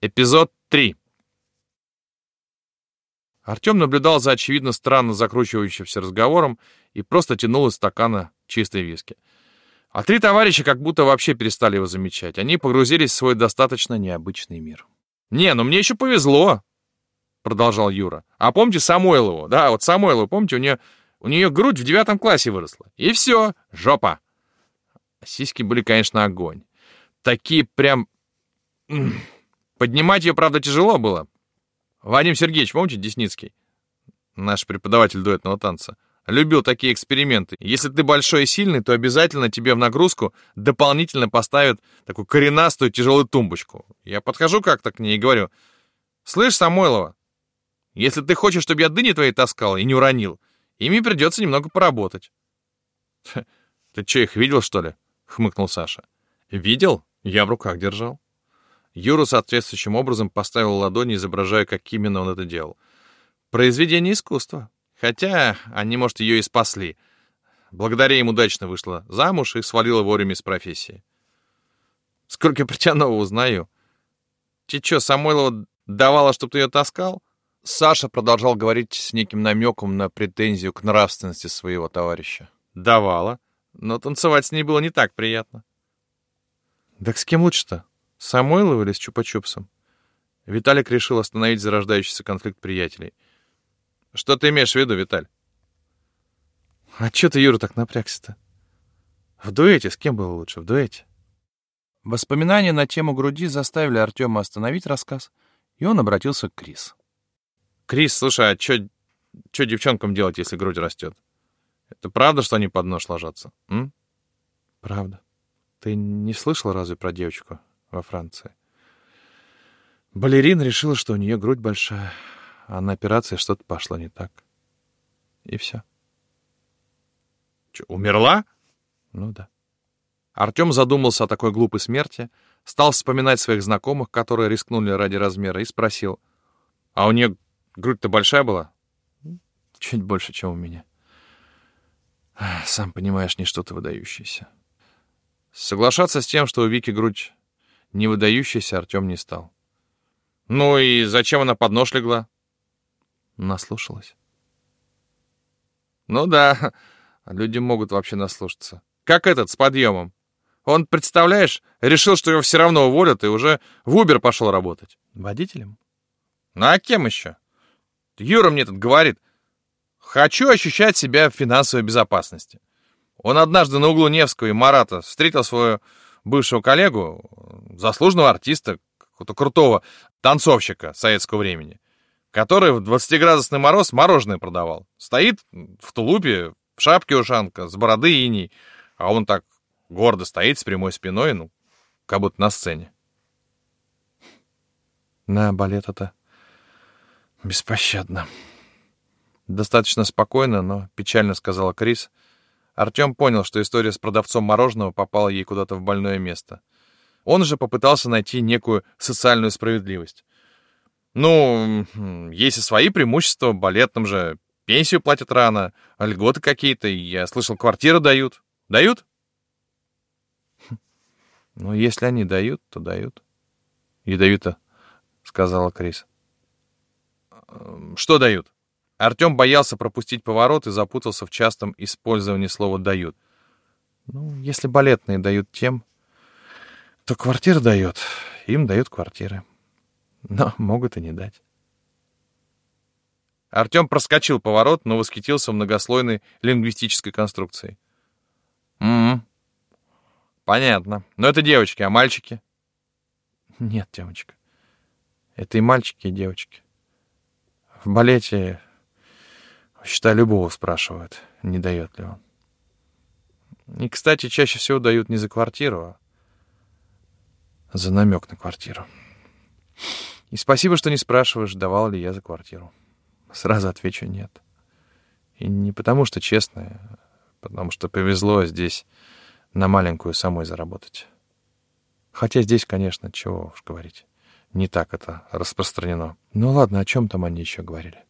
Эпизод 3. Артем наблюдал за очевидно странно закручивающимся разговором и просто тянул из стакана чистой виски. А три товарища как будто вообще перестали его замечать. Они погрузились в свой достаточно необычный мир. «Не, ну мне еще повезло», — продолжал Юра. «А помните Самойлову? Да, вот Самойлову, помните, у нее, у нее грудь в девятом классе выросла. И все, жопа». Сиськи были, конечно, огонь. Такие прям... Поднимать ее, правда, тяжело было. Вадим Сергеевич, помните, Десницкий? Наш преподаватель дуэтного танца. Любил такие эксперименты. Если ты большой и сильный, то обязательно тебе в нагрузку дополнительно поставят такую коренастую тяжелую тумбочку. Я подхожу как-то к ней и говорю, «Слышь, Самойлова, если ты хочешь, чтобы я дыни твои таскал и не уронил, ими придется немного поработать». «Ты что, их видел, что ли?» — хмыкнул Саша. «Видел? Я в руках держал». Юра соответствующим образом поставил ладони, изображая, как именно он это делал. Произведение искусства. Хотя они, может, ее и спасли. Благодаря им удачно вышла замуж и свалила вовремя с профессии. Сколько я про тебя нового узнаю. Тебе что, Самойлова давала, чтобы ты ее таскал? Саша продолжал говорить с неким намеком на претензию к нравственности своего товарища. Давала, но танцевать с ней было не так приятно. Так с кем лучше-то? Самойлов или с Чупа-Чупсом? Виталик решил остановить зарождающийся конфликт приятелей. Что ты имеешь в виду, Виталь? А чё ты, Юра, так напрягся-то? В дуэте с кем было лучше? В дуэте? Воспоминания на тему груди заставили Артема остановить рассказ, и он обратился к Крис. «Крис, слушай, а чё, чё девчонкам делать, если грудь растет? Это правда, что они под нож ложатся? М? Правда. Ты не слышал разве про девочку, во Франции. Балерина решила, что у нее грудь большая, а на операции что-то пошло не так. И все. Че, умерла? Ну да. Артем задумался о такой глупой смерти, стал вспоминать своих знакомых, которые рискнули ради размера, и спросил, а у нее грудь-то большая была? Чуть больше, чем у меня. Сам понимаешь, не что-то выдающееся. Соглашаться с тем, что у Вики грудь не выдающийся Артем не стал. «Ну и зачем она под нож легла?» Наслушалась. «Ну да, люди могут вообще наслушаться. Как этот, с подъемом. Он, представляешь, решил, что его все равно уволят, и уже в Убер пошел работать. Водителем? Ну а кем еще? Юра мне тут говорит, хочу ощущать себя в финансовой безопасности. Он однажды на углу Невского и Марата встретил свою бывшего коллегу, заслуженного артиста, какого-то крутого танцовщика советского времени, который в 20-градусный мороз мороженое продавал. Стоит в тулупе, в шапке ушанка, с бороды иней, а он так гордо стоит с прямой спиной, ну, как будто на сцене. На балет это беспощадно. Достаточно спокойно, но печально сказала Крис — Артем понял, что история с продавцом мороженого попала ей куда-то в больное место. Он же попытался найти некую социальную справедливость. Ну, есть и свои преимущества, балетным же пенсию платят рано, льготы какие-то, я слышал, квартиры дают. Дают? Ну, если они дают, то дают. И дают-то, сказала Крис. Что дают? Артем боялся пропустить поворот и запутался в частом использовании слова «дают». Ну, если балетные дают тем, то квартира дает, им дают квартиры. Но могут и не дать. Артем проскочил поворот, но восхитился многослойной лингвистической конструкцией. «Угу. Понятно. Но это девочки, а мальчики?» «Нет, девочка. Это и мальчики, и девочки. В балете Считай, любого спрашивают, не дает ли он. И, кстати, чаще всего дают не за квартиру, а за намек на квартиру. И спасибо, что не спрашиваешь, давал ли я за квартиру. Сразу отвечу нет. И не потому, что честно, а потому что повезло здесь на маленькую самой заработать. Хотя здесь, конечно, чего уж говорить, не так это распространено. Ну ладно, о чем там они еще говорили?